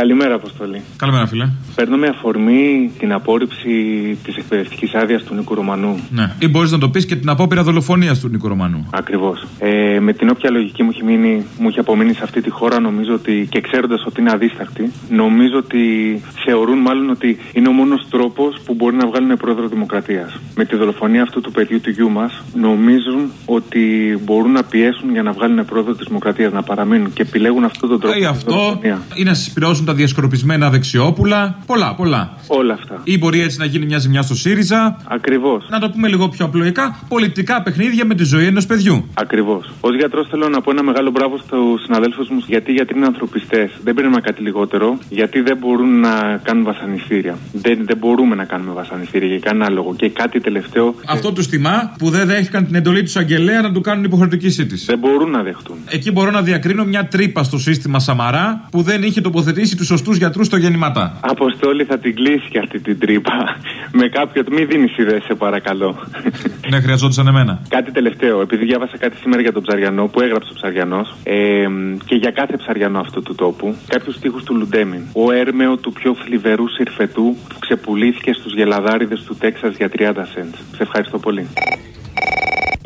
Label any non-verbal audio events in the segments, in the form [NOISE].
Καλημέρα, Αποστολή. Καλημέρα, φίλε. Παίρνω με αφορμή την απόρριψη της εκπαιδευτικής άδειας του Νίκου Ρωμανού. Ναι. Ή μπορείς να το πεις και την απόπειρα δολοφονίας του Νίκου Ρωμανού. Ακριβώς. Ε, με την όποια λογική μου έχει, μείνει, μου έχει απομείνει σε αυτή τη χώρα, νομίζω ότι και ξέροντας ότι είναι αδίσταχτη, νομίζω ότι θεωρούν μάλλον ότι είναι ο μόνος τρόπος που μπορεί να βγάλουν πρόεδρο Δημοκρατίας. Με τη δολοφονία αυτού του παιδιού του γιού μας, νομίζουν ότι μπορούν να πιέσουν για να βγάλουν πρόεδρο της Δημοκρατίας, να παραμείνουν και επιλέγουν αυτόν τον τρόπο. Ή αυτό, ή να συσπηρώσουν τα διασκορπισμένα δεξιόπουλα. Πολλά, πολλά. Όλα αυτά. Ή μπορεί έτσι να γίνει μια ζημιά στο ΣΥΡΙΖΑ. Ακριβώς. Να το πούμε λίγο πιο απλοϊκά, πολιτικά παιχνίδια με τη ζωή ενός παιδιού. Ακριβώς. Ω γιατρός θέλω να πω ένα μεγάλο μπράβο στους συναδέλφους μου, γιατί οι γιατροί είναι ανθρωπιστές. Δεν πρέπει κάτι λιγότερο, γιατί δεν μπορούν να κάνουν βασανιστήρια. Δεν, δεν μπορούμε να κάνουμε βασανιστήρια για κανένα λόγο. Και κάτι τελευταίο. Αυτό τους τιμά που δεν δέχτηκαν την εντολή του αγγελέα να του κάνουν υποχρεωτική σύντηση. Δεν μπορούν να δεχτούν. Εκεί μπορώ να διακρίνω μια τρύπα στο σύστημα Σαμαρά που δεν είχε τοποθετήσει τους σωστούς γιατρούς στο γεννηματά. Αποστόλη θα την κλείσει και αυτή την τρύπα. Με κάποιο. Μη δίνεις ιδέες, σε παρακαλώ. Ναι, χρειαζόντουσαν εμένα. Κάτι τελευταίο. Επειδή διάβασα κάτι σήμερα για τον Ψαριανό που έγραψε ο Ψαριανός ε, και για κάθε Ψαριανό αυτού του τόπου, κάποιους τείχου του Λουντέμιν. Ο έρμεο του πιο φλιβερού συρφετού που ξεπουλήθηκε στους γελαδάριδες του Τέξας για 30 cents. Σε ευχαριστώ πολύ.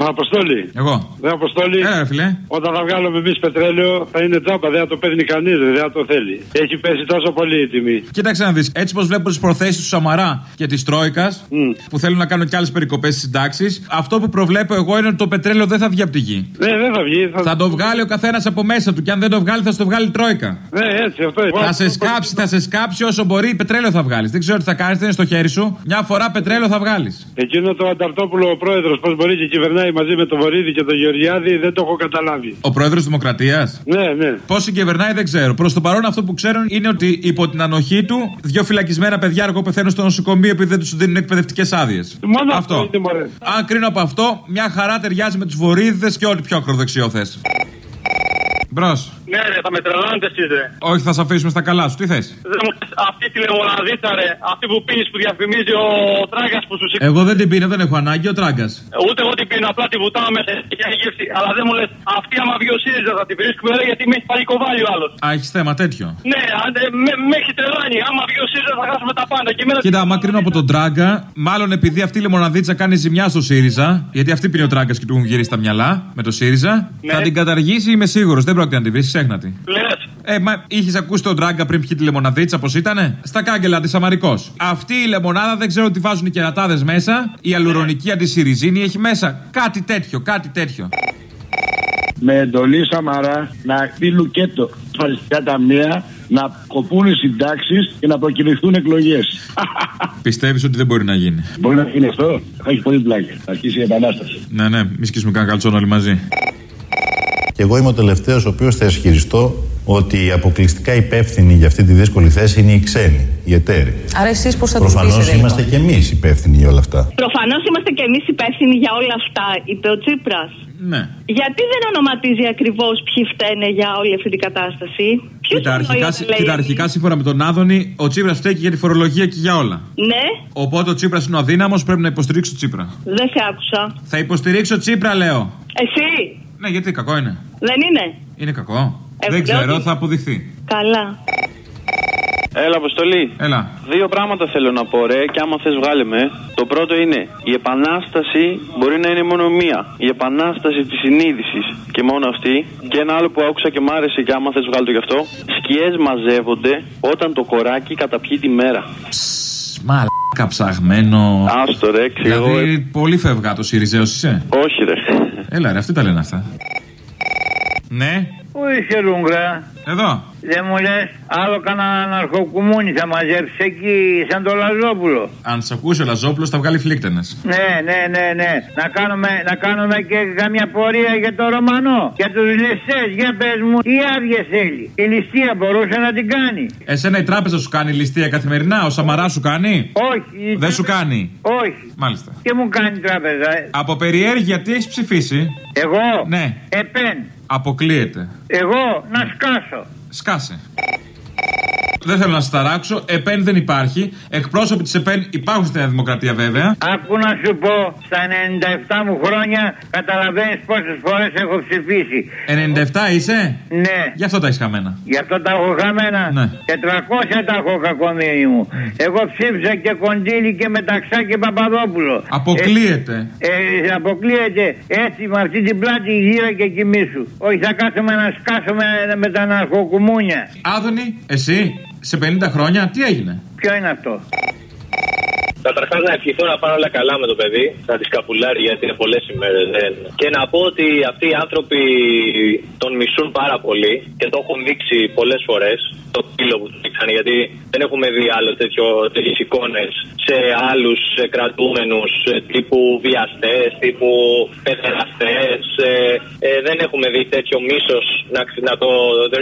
Μα αποστόλη. Εγώ. Δεν αποστόλη. Έλα, φιλέ. Όταν θα βγάλουμε εμείς πετρέλαιο θα είναι τζάμπα, δεν θα το παίρνει κανείς, δεν θα το θέλει. Έχει πέσει τόσο πολύ η τιμή. Κοίταξε να δεις. Έτσι πως βλέπω τις προθέσεις του Σαμαρά και της Τρόικας που θέλουν να κάνουν κι άλλες περικοπές στις συντάξεις, αυτό που προβλέπω εγώ είναι ότι το πετρέλαιο δεν θα βγει από τη γη. Ναι, δεν θα βγει. Θα, θα το βγάλει ο καθένας από μέσα του και αν δεν το βγάλει θα στο βγάλει η Τρόικα. Ναι, έτσι, αυτό είναι. Θα σε σκάψει, θα σε σκάψει όσο μπορεί, πετρέλαιο θα βγάλεις. Δεν ξέρω τι θα κάνεις, δεν είναι στο χέρι σου. Μια φορά πετρέλαιο θα βγάλεις. Εκείνο το Ανταρτόπουλο ο πρόεδρος, πώς μπορεί και κυβερνάει μαζί με το Βορύδη και τον Γεωργιάδη, δεν το έχω καταλάβει. Ο πρόεδρος Δημοκρατίας; Ναι, ναι. Πώς συγκυβερνάει δεν ξέρω. Προς το παρόν αυτό που ξέρω είναι ότι υπό την ανοχή του δύο φυλακισμένα παιδιά αργό πεθαίνουν στο νοσοκομείο επειδή δεν τους δίνουν εκπαιδευτικές άδειες. Μόνο αυτό. Είναι, Αν κρίνω από αυτό, μια χαρά ταιριάζει με τους βορύδιδε και ό,τι πιο ακροδεξιό θε. Μπρος. Ναι, ρε, θα με τρελάνετε εσείς, ρε. Όχι, θα σε αφήσουμε στα καλά σου. Τι θες; Αυτή τη λεμοναδίτσα, ρε. Αυτή που πίνεις που διαφημίζει ο τράγκας που σου σηκώνει. Εγώ δεν την πίνω, δεν έχω ανάγκη, ο τράγκας. Ούτε εγώ την πίνω, απλά τη βουτάω μέσα και έχει γεύση. Αλλά δεν μου λες, αυτή άμα βγει ο ΣΥΡΙΖΑ θα την βρίσκουμε, ρε, γιατί με έχει πάρει κοβάλι ο άλλος. Α, έχεις θέμα τέτοιο. Ναι, ε, με, με έχει τρελάνει. Άμα βγει ο ΣΥΡΙΖΑ θα χάσουμε τα πάντα. Και Κοίτα, άμα κρίνω από τον τράγκα, μάλλον επειδή αυτή η λεμοναδίτσα κάνει ζημιά στο ΣΥΡΙΖΑ, γιατί αυτή πίνει ο τράγκας και του έχουν γυρίσει τα μυαλά με το ΣΥΡΙΖΑ, ναι. θα την καταργήσει, είμαι σίγουρος. Δεν πρόκειται να την βρεις, ξέχνατη. Λες. Ε, μα είχες ακούσει τον τράγκα πριν πιει τη λεμοναδίτσα, πώς ήτανε; Στα κάγκελα της Αμαρικός. Αυτή η λεμονάδα δεν ξέρω τι βάζουν οι κερατάδες μέσα. Η αλουρονική αντισυριζίνη έχει μέσα. Κάτι τέτοιο, κάτι τέτοιο. Με εντολή Σαμαρά να πει λουκέτο ασφαλιστικά ταμεία να κοπούν οι συντάξεις και να προκυρηθούν εκλογές. [LAUGHS] Πιστεύεις ότι δεν μπορεί να γίνει; Μπορεί να γίνει αυτό. Θα έχει πολύ πλάκια. Θα αρχίσει η επανάσταση. Ναι, ναι, μη σκίσουμε κανένα καλτσόν όλοι μαζί. Και εγώ είμαι ο τελευταίος ο οποίος θα ισχυριστώ ότι οι αποκλειστικά υπεύθυνοι για αυτή τη δύσκολη θέση είναι οι ξένοι, οι εταίροι. Άρα εσείς πώς θα το Προφανώς πείσετε, είμαστε λοιπόν; και εμείς υπεύθυνοι για όλα αυτά. Προφανώς είμαστε και εμείς υπεύθυνοι για όλα αυτά, είπε ο Τσίπρας. Ναι. Γιατί δεν ονοματίζει ακριβώς ποιοι φταίνε για όλη αυτή την κατάσταση; Ποιος Κοίτα, αρχικά, κοίτα, αρχικά σύμφωνα με τον Άδωνη, ο Τσίπρας φταίει και για τη φορολογία και για όλα. Ναι, Οπότε ο Τσίπρας είναι ο αδύναμος, πρέπει να υποστηρίξω Τσίπρα. δεν σε άκουσα. Θα υποστηρίξω Τσίπρα, λέω. Εσύ, Ναι, γιατί κακό είναι. δεν είναι; Είναι κακό. Ε, δεν λέω ξέρω, ότι- θα αποδειχθεί. Καλά. Έλα, Αποστολή. Έλα. Δύο πράγματα θέλω να πω, ρε, και άμα θες, βγάλε με. Το πρώτο είναι, η επανάσταση μπορεί να είναι μόνο μία. Η επανάσταση της συνείδησης και μόνο αυτή. Και ένα άλλο που άκουσα και μ' άρεσε και άμα θες, βγάλε το γι' αυτό. Σκιές μαζεύονται όταν το κοράκι καταπιεί τη μέρα. Μαλάκα ψαγμένο. Άστο, ρε, εξηγώ. Δηλαδή, πολύ φεύγα το Σιριζέος είσαι; Όχι, ρε. Έλα, ρε, αυτοί τα λένε αυτά. Ναι, Πού είσαι Ρούγκρα, εδώ. δεν μου λες άλλο κανένα αρχοκουμούνι θα μαζέψει εκεί σαν το Λαζόπουλο. Αν σε ακούσει ο Λαζόπουλος, θα βγάλει φλίκτενες. Ναι, ναι, ναι, ναι. Να κάνουμε, να κάνουμε και καμιά πορεία για το Ρωμανό. Για τους ληστέ, για πες μου, τι άδειες θέλει. Η ληστεία μπορούσε να την κάνει. Εσένα η τράπεζα σου κάνει ληστεία καθημερινά, ο Σαμαρά σου κάνει; Όχι. η Δεν σου τράπεζα- κάνει; Όχι. Μάλιστα. Και μου κάνει η τράπεζα. ε. Από περιέργεια τι έχεις ψηφίσει; Εγώ; Ναι. Επέν. Αποκλείεται. Εγώ να σκάσω. Σκάσε. Δεν θέλω να σας ταράξω. ΕΠΕΝ δεν υπάρχει. Εκπρόσωποι της ΕΠΕΝ υπάρχουν στην Νέα Δημοκρατία βέβαια. Άκου να σου πω, στα 97 μου χρόνια καταλαβαίνεις πόσες φορές έχω ψηφίσει. 97 είσαι; Ναι. Γι' αυτό τα έχεις χαμένα. Γι' αυτό τα έχω χαμένα. Ναι. Και 300 τα έχω κακομίρι μου. Εγώ ψήφισα και κοντήλι και μεταξά και Παπαδόπουλο. Αποκλείεται. Ε, ε, αποκλείεται έτσι με αυτή την πλάτη γύρω και κοιμήσου. Όχι, θα κάθομαι να σκάσουμε με τα ναρκοκουμούνια. Άδωνη, εσύ σε 50 χρόνια τι έγινε; Ποιο είναι αυτό; Καταρχάς να ευχηθώ να πάνε όλα καλά με το παιδί, να τη σκαπουλάρει γιατί είναι πολλές ημέρες. Και να πω ότι αυτοί οι άνθρωποι τον μισούν πάρα πολύ και το έχουν δείξει πολλές φορές. Το πύλο που του δείξαν, γιατί δεν έχουμε δει άλλο τέτοιο τέτοιες εικόνες σε άλλους κρατούμενους τύπου βιαστές, τύπου παιδεραστέ. Ε, ε, δεν έχουμε δει τέτοιο μίσος να, να το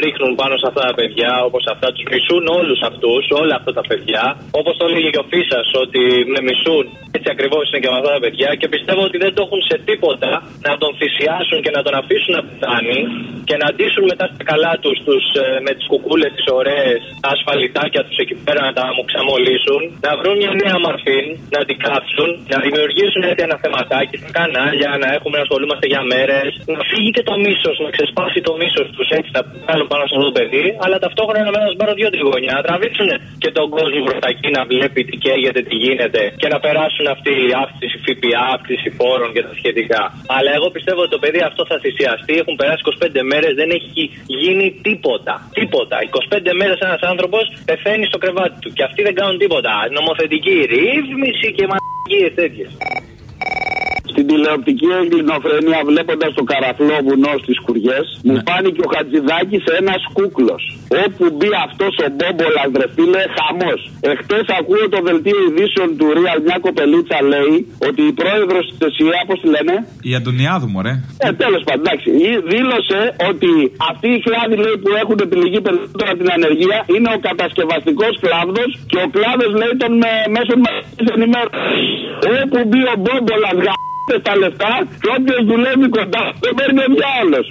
ρίχνουν πάνω σε αυτά τα παιδιά όπως αυτά. Τους μισούν όλους αυτούς, όλα αυτά τα παιδιά. Όπως το έλεγε και ο Φίσας, ότι με μισούν. Έτσι ακριβώς είναι και με αυτά τα παιδιά και πιστεύω ότι δεν το έχουν σε τίποτα να τον θυσιάσουν και να τον αφήσουν να πεθάνει και να ντύσουν μετά στα καλά τους τους, ε, με τις κουκούλες τις ωραίες, τα ασφαλιτάκια τους εκεί πέρα να τα μου ξαμολύσουν, να βρουν μια νέα μορφή, να την κάψουν, να δημιουργήσουν έτσι ένα θεματάκι στα κανάλια, να έχουμε να ασχολούμαστε για μέρες, να φύγει και το μίσος, να ξεσπάσει το μίσος τους έτσι, να βγάλουν πάνω σε αυτό το παιδί, αλλά ταυτόχρονα να του πάρω δύο τριγωνιά, να τραβήξουν και τον κόσμο προς τα εκεί να βλέπει τι καίγεται, τι γίνεται και να περάσουν αυτή η αύξηση ΦΠΑ, αύξηση φόρων και τα σχετικά. Αλλά εγώ πιστεύω ότι το παιδί αυτό θα θυσιαστεί. Έχουν περάσει 25 μέρες, δεν έχει γίνει τίποτα. Τίποτα. 25 μέρες ένας άνθρωπος πεθαίνει στο κρεβάτι του και αυτοί δεν κάνουν τίποτα. Νομοθετική ρύθμιση και μαγικίε τέτοιες. Στην τηλεοπτική εγκληνοφρένεια, βλέποντας το καραφλό βουνό στις κουριές, μου φάνηκε ο Χατζηδάκης ένας κούκλος. Όπου μπει αυτός ο Μπόμπολας, βρε φίλε, χαμός. Εχθές ακούω το δελτίο ειδήσεων του Real, μια κοπελίτσα λέει ότι η πρόεδρος της ΕΣΥΑ, πώς τη λένε, Η Αντωνιάδου, μωρέ. ε, τέλος πάντων, εντάξει. Ή- Δήλωσε ότι αυτοί οι κλάδοι λέει, που έχουν επιλεγεί περισσότερο από την ανεργία είναι ο κατασκευαστικός κλάδο και ο κλάδος λέει των ε, μέσων μαζικής ενημέρωσης. Όπου μπει ο Μπόμπολας, γαμπτε τα λεφτά και όποιος δουλεύει κοντά δεν παίρνει ο διάολος.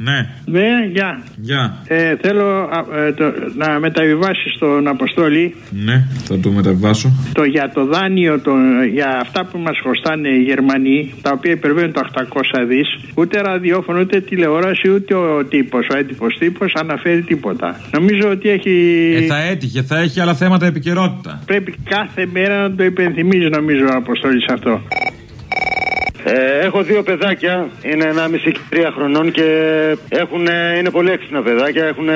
Ναι, Ναι, γεια. γεια. Ε, θέλω α, ε, το- να μεταβιβάσεις στον Αποστόλη Ναι, θα το μεταβάσω. το για το δάνειο, το, για αυτά που μας χρωστάνε οι Γερμανοί, τα οποία υπερβαίνουν το 800 δις, ούτε ραδιόφωνο, ούτε τηλεόραση, ούτε ο τύπος, ο έντυπος τύπος αναφέρει τίποτα. Νομίζω ότι έχει... Ε, θα έτυχε, θα έχει άλλα θέματα επικαιρότητα. Πρέπει κάθε μέρα να το υπενθυμίζει νομίζω ο Αποστόλης αυτό. Ε, έχω δύο παιδάκια, είναι 1,5 και 3 χρονών και έχουν, είναι πολύ έξυπνα παιδάκια, έχουν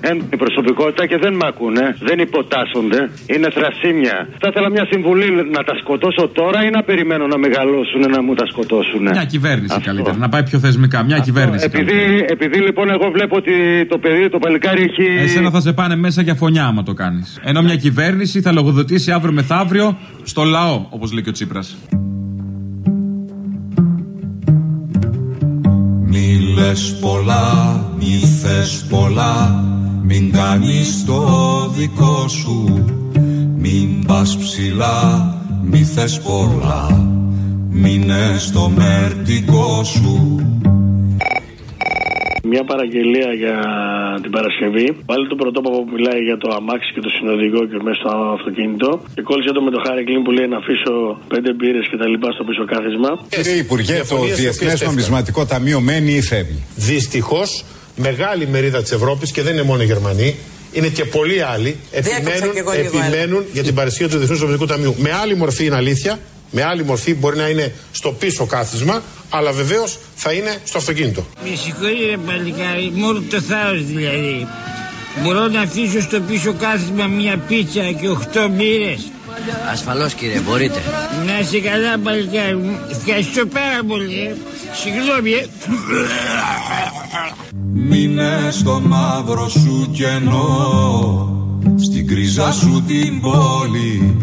έντονη προσωπικότητα και δεν με ακούνε, δεν υποτάσσονται, είναι θρασίμια. Θα ήθελα μια συμβουλή να τα σκοτώσω τώρα ή να περιμένω να μεγαλώσουν να μου τα σκοτώσουν. Μια κυβέρνηση καλύτερα, να πάει πιο θεσμικά. Μια κυβέρνηση. Επειδή, επειδή λοιπόν εγώ βλέπω ότι το παιδί, το παλικάρι έχει. Εσένα θα σε πάνε μέσα για φωνιά άμα το κάνεις. Ενώ μια κυβέρνηση θα λογοδοτήσει αύριο μεθαύριο στο λαό, όπως λέει και ο Τσίπρας. Μη λες πολλά, μη θες πολλά Μην κάνεις το δικό σου. Μην πας ψηλά, μη θες πολλά Μείνες στο μερτικό σου Μια παραγγελία για την Παρασκευή. Πάλι το πρωτόπαπο που μιλάει για το αμάξι και το συνοδηγό και μέσα στο αυτοκίνητο. Και κόλλησε το με το Χάρη Κλίν που λέει να αφήσω πέντε μπύρες και τα λοιπά στο πίσω κάθισμα. Κύριε Υπουργέ, το Διεθνές Νομισματικό Ταμείο μένει ή φεύγει; Δυστυχώς, μεγάλη μερίδα της Ευρώπης και δεν είναι μόνο οι Γερμανοί, είναι και πολλοί άλλοι, επιμένουν, κι εγώ λίγο, επιμένουν για την παρουσία του Διεθνούς Νομισματικού Ταμείου. Με άλλη μορφή είναι αλήθεια, με άλλη μορφή μπορεί να είναι στο πίσω κάθισμα, αλλά βεβαίως θα είναι στο αυτοκίνητο. Με συγχωρείτε παλικάρι, μόνο το θάρρος δηλαδή. Μπορώ να αφήσω στο πίσω κάθισμα μια πίτσα και οχτώ μπύρες. Ασφαλώς κύριε, μπορείτε. Να είσαι καλά παλικάρι μου. Ευχαριστώ πάρα πολύ. Συγγνώμη. ε. Μείνε στο μαύρο σου κενό Στην κρίζα σου την πόλη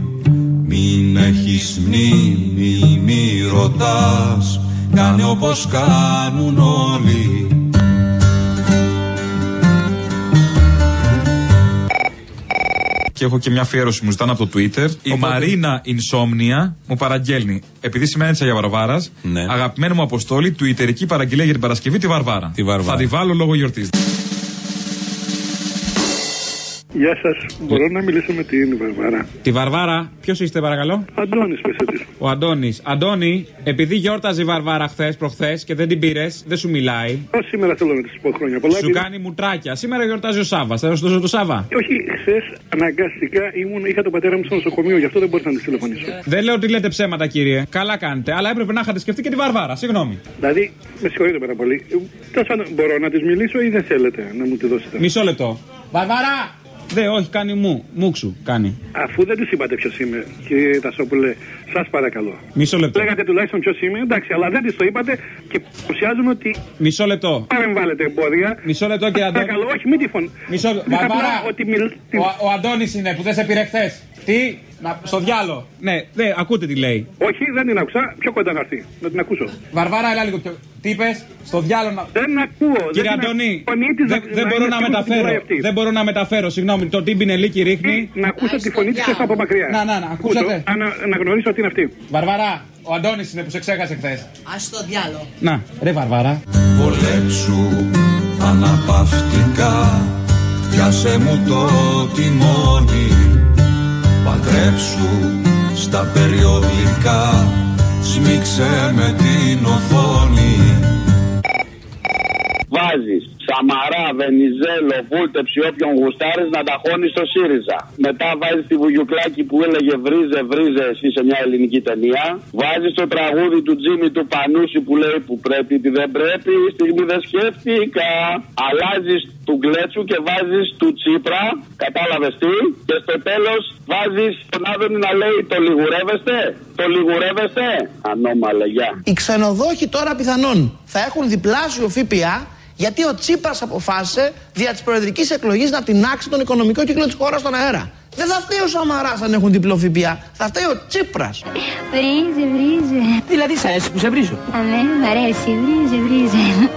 Μην έχεις μνήμη, μη ρωτάς Κάνε όπως κάνουν όλοι Και έχω και μια αφιέρωση μου ζητάνε από το Twitter. Η Μαρίνα Ινσόμνια μου παραγγέλνει, επειδή σημαίνει έτσι για Βαρβάρας, αγαπημένο μου αποστόλη, τουιτερική παραγγελία για την Παρασκευή τη Βαρβάρα. Βαρβάρα. Θα τη βάλω λόγω γιορτής. Γεια σας. Μπορώ να μιλήσω με την Βαρβάρα. Τη Βαρβάρα, ποιος είστε παρακαλώ; Αντώνης, πέσε τη. Ο Αντώνης. Αντώνη, επειδή γιόρταζε η Βαρβάρα χθες, προχθές και δεν την πήρες, δεν σου μιλάει. Ω σήμερα θέλω να της πω χρόνια πολλά. Σου κάνει μουτράκια. Σήμερα γιορτάζει ο Σάβα. Θα δώσω το Σάβα. Όχι, χθες αναγκαστικά ήμουν, είχα τον πατέρα μου στο νοσοκομείο, γι' αυτό δεν μπορούσα να της τηλεφωνήσω. Δεν λέω ότι λέτε ψέματα, κύριε. Καλά κάνετε. Αλλά έπρεπε να είχατε σκεφτεί και τη Βαρβάρα. Συγγνώμη. Δηλαδή, με συγχωρείτε πάρα πολύ. Τέλο πάντων, μπορώ να της μιλήσω ή δεν θέλετε να μου τη δώσετε; Μισό λεπτό. Βαρβάρα! Δε, όχι, κάνει μου. Μουξου, κάνει. Αφού δεν τη είπατε ποιος είμαι, κύριε Τασόπουλε, σας παρακαλώ. Μισό λεπτό. Λέγατε τουλάχιστον ποιος είμαι, εντάξει, αλλά δεν τη το είπατε και παρουσιάζουμε ότι. Μισό λεπτό. Παρεμβάλλετε εμπόδια. Μισό λεπτό, κύριε Αντώνη. Παρακαλώ, όχι, μην τη φωνή. Μισό λεπτό. Βαρβάρα! Ότι μιλ... Ο, ο Αντώνης είναι που δεν σε πήρε χθες. Τι, να, στο διάλο. Ναι, δε, ακούτε τι λέει. Όχι, δεν την άκουσα. Πιο κοντά να έρθει. Να την ακούσω. Βαρβάρα, έλα λίγο πιο. Τι είπες, στο διάλο να. Δεν ακούω. Κύριε δεν Αντώνη, φωνή της δεν, να- δεν να μπορώ είναι να σίγουρη ότι μεταφέρω. μιλάει αυτή. Δεν μπορώ να μεταφέρω, συγγνώμη. Το τύμπινελίκι ρίχνει. Να ακούσω τη φωνή της από μακριά. Να, να, να, ακούσατε. Ανα, να γνωρίσω ότι είναι αυτή. Βαρβαρά, ο Αντώνης είναι που σε ξέχασε χθες. Α το διάλο. Να, ρε Βαρβάρα. Βολέψου αναπαυτικά Πιάσε μου το τιμόνι Παντρέψου στα περιοδικά Σμίξε με την οθόνη. Βάζεις Σαμαρά, Βενιζέλο, Βούλτεψη, όποιον γουστάρεις να τα χώνεις στο ΣΥΡΙΖΑ. Μετά βάζεις τη Βουγιουκλάκη που έλεγε Βρίζε, βρίζε εσύ σε μια ελληνική ταινία. Βάζεις το τραγούδι του Τζίμι του Πανούση που λέει που πρέπει, τι δεν πρέπει. Η στιγμή δεν σκέφτηκα. Αλλάζεις του Γκλέτσου και βάζεις του Τσίπρα. Κατάλαβες τι. Και στο τέλος βάζεις τον Άδωνη να λέει Το λιγουρεύεστε. Το λιγουρεύεστε. Ανώμαλα, γεια. Οι ξενοδόχοι τώρα πιθανόν θα έχουν διπλάσιο ΦΠΑ γιατί ο Τσίπρας αποφάσισε δια της προεδρικής εκλογής να τεινάξει τον οικονομικό κύκλο της χώρας στον αέρα. Δεν θα φταίει ο Σαμαράς αν έχουν διπλό ΦΠΑ. Θα φταίει ο Τσίπρας. Βρίζε, βρίζε. Δηλαδή θα αρέσει που σε βρίζω. Α, ναι, μ' αρέσει. Βρίζε, βρίζε.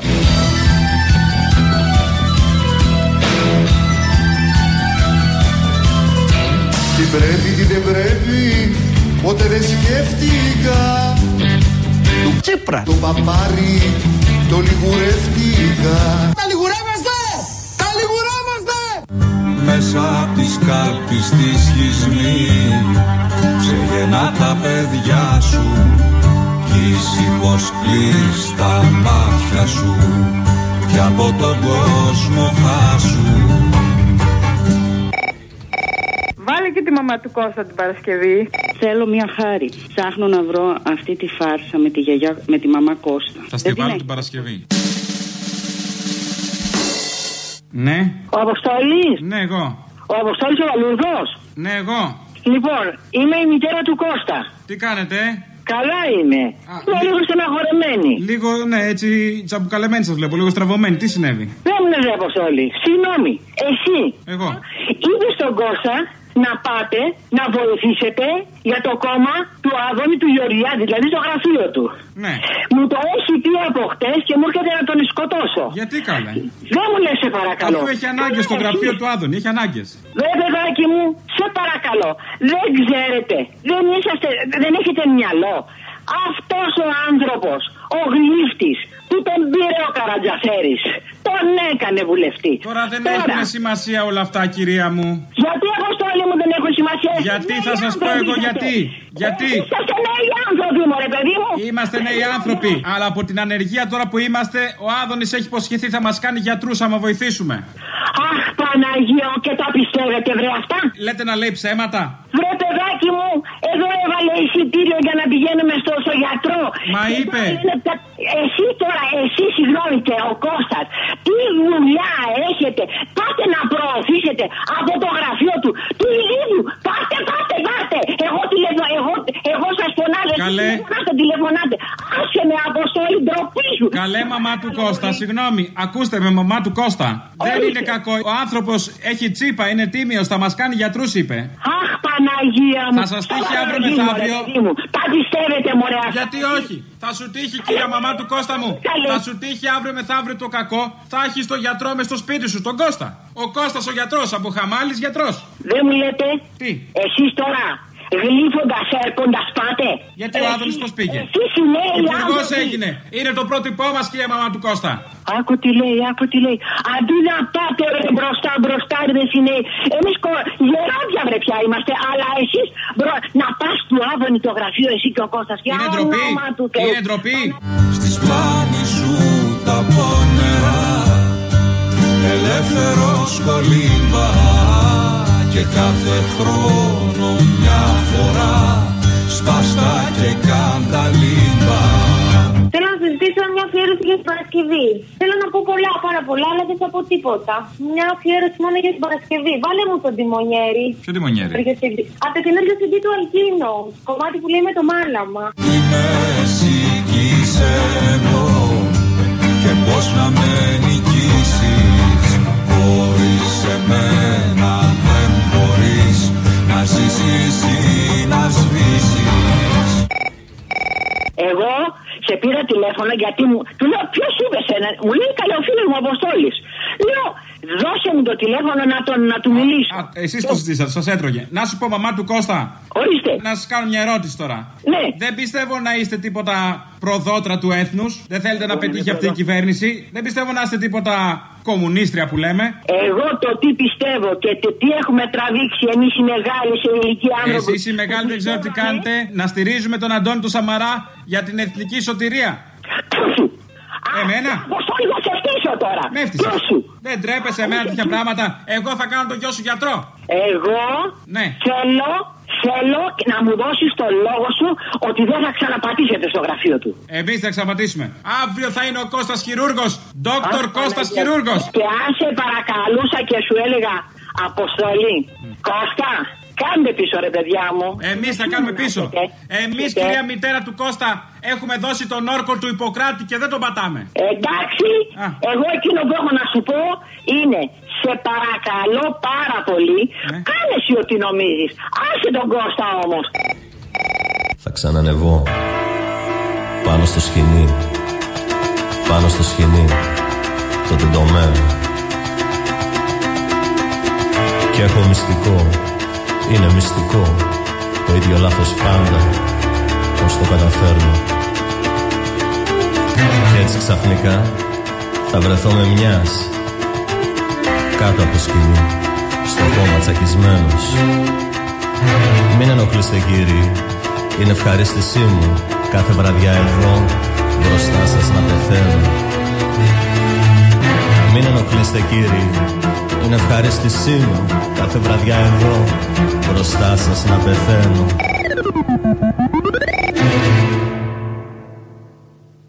Τι πρέπει, τι δεν πρέπει Ποτέ δεν σκέφτηκα Του Τσίπρας Το παπάρι το λιγουρεύτηκα Τα λιγουρεύεστε! Τα λιγουρεύεστε! Μέσα απ' της κάλπη στη σχισμή Ξεγενά τα παιδιά σου Κι ήσυχος κλείς τα μάτια σου Κι από τον κόσμο χάσου Βάλε και τη μαμά του Κώστα την Παρασκευή. Θέλω μια χάρη. Ψάχνω να βρω αυτή τη φάρσα με τη, γιαγιά, με τη μαμά Κώστα. Θα στη Δεν την βάλω έχει. την Παρασκευή. Ναι, Ο Αποστόλης. ναι, εγώ. Ο Αποστόλης ο Βαλουρδό. Ναι, εγώ. Λοιπόν, είμαι η μητέρα του Κώστα. Τι κάνετε, Καλά είμαι. Είμαι λίγο στεναχωρεμένη. Λίγο, ναι, έτσι τσαμπουκαλεμένη σας βλέπω, λίγο στραβωμένη. Τι συνέβη; Δεν μου λες Αποστόλη. Συγγνώμη. Εσύ Εγώ. είπε στον Κώστα; Να πάτε να βοηθήσετε για το κόμμα του Άδωνη του Γεωργιάδη, δηλαδή το γραφείο του. Ναι. Μου το έχει πει από χτες και μου έρχεται να τον σκοτώσω. Γιατί καλά. Δεν μου λες σε παρακαλώ. Αφού έχει ανάγκες στο γραφείο του Άδωνη, έχει ανάγκες. Δε παιδάκι μου, σε παρακαλώ. Δεν ξέρετε. Δεν, είσαστε, δεν έχετε μυαλό. Αυτός ο άνθρωπος, ο γλύφτης, που τον πήρε ο Καρατζαφέρης, τον έκανε βουλευτή. Τώρα δεν έχουν σημασία όλα αυτά, κυρία μου. Γιατί αποστόλη μου δεν έχουν σημασία. Γιατί Νέοι θα σας πω άνθρωποι εγώ είσαστε. γιατί. Γιατί; Είσαστε νέοι άνθρωποι, μωρέ παιδί μου. Είμαστε νέοι άνθρωποι. Αλλά από την ανεργία τώρα που είμαστε, ο Άδωνης έχει υποσχεθεί θα μας κάνει γιατρούς άμα βοηθήσουμε. Αχ, Παναγία μου, και τα πιστεύετε, βρε αυτά. Λέτε να λέει ψέματα. Βρε παιδάκι μου, εδώ έβαλε εισιτήριο για να πηγαίνουμε στο, στο γιατρό. Μα Και είπε. τώρα λένε τα- Εσύ τώρα, εσύ συγγνώμη και ο Κώστας, τι δουλειά έχετε. Πάτε να προωθήσετε από το γραφείο του, του Ηλίδου. Πάτε, πάτε, πάτε. Εγώ, τηλεφω, εγώ, εγώ σας φωνάζω. εσείς Καλέ. τηλεφωνάτε, τηλεφωνάτε. Άσε με αποστολή ντροπή σου. Καλέ μαμά του Κώστα, συγγνώμη. Ακούστε με μαμά του Κώστα. Δεν είναι κακό. Ο άνθρωπος έχει τσίπα, είναι τίμιος, θα μας κάνει γιατρούς, είπε. Αχ, Παναγία μου. Θα σας τύχει Τώρα, αύριο παιδί μου, μεθαύριο. ρε παιδί μου. Τα πιστεύετε, μωρέ. αυτά. Γιατί όχι. Θα σου τύχει, κυρία μαμά του Κώστα μου. Θα σου τύχει αύριο μεθαύριο το κακό. Θα έχεις το γιατρό μες στο σπίτι σου, τον Κώστα. Ο Κώστας ο γιατρός, από χαμάλης γιατρός. Δεν μου λέτε; Τι; Εσείς τώρα Γλύφοντας, έρχοντας πάτε. Γιατί ο Άδωνη πώ πήγε. Εσείς οι νέοι Υπουργός άνθρωποι. έγινε. Είναι το πρότυπό μας, κυρία Μαμά του Κώστα. Άκου τι λέει, άκου τι λέει. Αντί να πάτε ρε, μπροστά, μπροστά, ρε είναι. Εμείς γεράδια βρε πια είμαστε, αλλά εσείς να πας του Άδωνη το γραφείο, εσύ και ο Κώστας και Είναι ντροπή. όνομα του Θεού. Είναι ντροπή. Στις πλάνης σου τα πόνερα Ελεύθερος κολύμπας Και κάθε χρόνο μια φορά Σπάστα και κάντα λίμπα Θέλω να συζητήσω μια αφιέρωση για την Παρασκευή. Θέλω να πω πολλά, πάρα πολλά, αλλά δεν θα πω τίποτα. Μια αφιέρωση μόνο για την Παρασκευή. Βάλε μου τον τιμονιέρι. Ποιο τιμονιέρι. Από το καινούργιο CD του Αλκίνο. Κομμάτι που λέει με το μάλαμα. Με συγγύσε μου Και πως να με νικήσεις τηλέφωνο γιατί μου. Του λέω ποιος είπε σένα. Μου λέει καλά ο φίλος μου Αποστόλης. Λέω δώσε μου το τηλέφωνο να, τον, να του μιλήσω. Εσείς το ζητήσατε, σας έτρωγε. Να σου πω, μαμά του Κώστα. Ορίστε. Να σας κάνω μια ερώτηση τώρα. Ναι. Δεν πιστεύω να είστε τίποτα προδότρα του έθνους. Δεν θέλετε να πετύχει αυτή η κυβέρνηση. Δεν πιστεύω να είστε τίποτα κομμουνίστρια που λέμε. Εγώ το τι πιστεύω και το τι έχουμε τραβήξει εμείς οι μεγάλοι σε ηλικία άνθρωποι. Εσείς οι μεγάλοι δεν ξέρω τι κάνετε. Να στηρίζουμε τον Αντώνη του Σαμαρά για την εθνική σωτηρία. Εμένα. Πώ το λίγο σε φτύσω τώρα. Με έφτυσες. Δεν τρέπεσαι εμένα τέτοια πράγματα. Εγώ θα κάνω τον γιο σου γιατρό. Εγώ Ναι. θέλω, θέλω να μου δώσεις το λόγο σου ότι δεν θα ξαναπατήσετε στο γραφείο του. Εμείς θα ξαπατήσουμε. Αύριο θα είναι ο Κώστας Χειρούργος. Δόκτωρ Κώστας Χειρούργος. Και αν σε παρακαλούσα και σου έλεγα Αποστολή, Κώστα, κάντε πίσω ρε παιδιά μου. Εμείς θα κάνουμε πίσω. Εμείς, κυρία μητέρα του Κώστα, έχουμε δώσει τον όρκο του Ιπποκράτη και δεν τον πατάμε. Εντάξει, εγώ εκείνο που έχω να σου πω είναι σε παρακαλώ πάρα πολύ, Ναι. κάνε εσύ ό,τι νομίζεις. Άσε τον Κώστα όμως. Θα ξανανεβώ πάνω στο σκηνή πάνω στο σκηνή το τεντωμένο και έχω μυστικό είναι μυστικό το ίδιο λάθος πάντα πως το καταφέρνω. Και έτσι ξαφνικά θα βρεθώ με μιας κάτω από το σκηνή στο χώμα τσακισμένος. Μην ενοχλείστε κύριοι. Είναι ευχαρίστησή μου κάθε βραδιά εδώ μπροστά σας να πεθαίνω. Μην ενοχλείστε κύριοι είναι ευχαρίστησή μου κάθε βραδιά εδώ μπροστά σας να πεθαίνω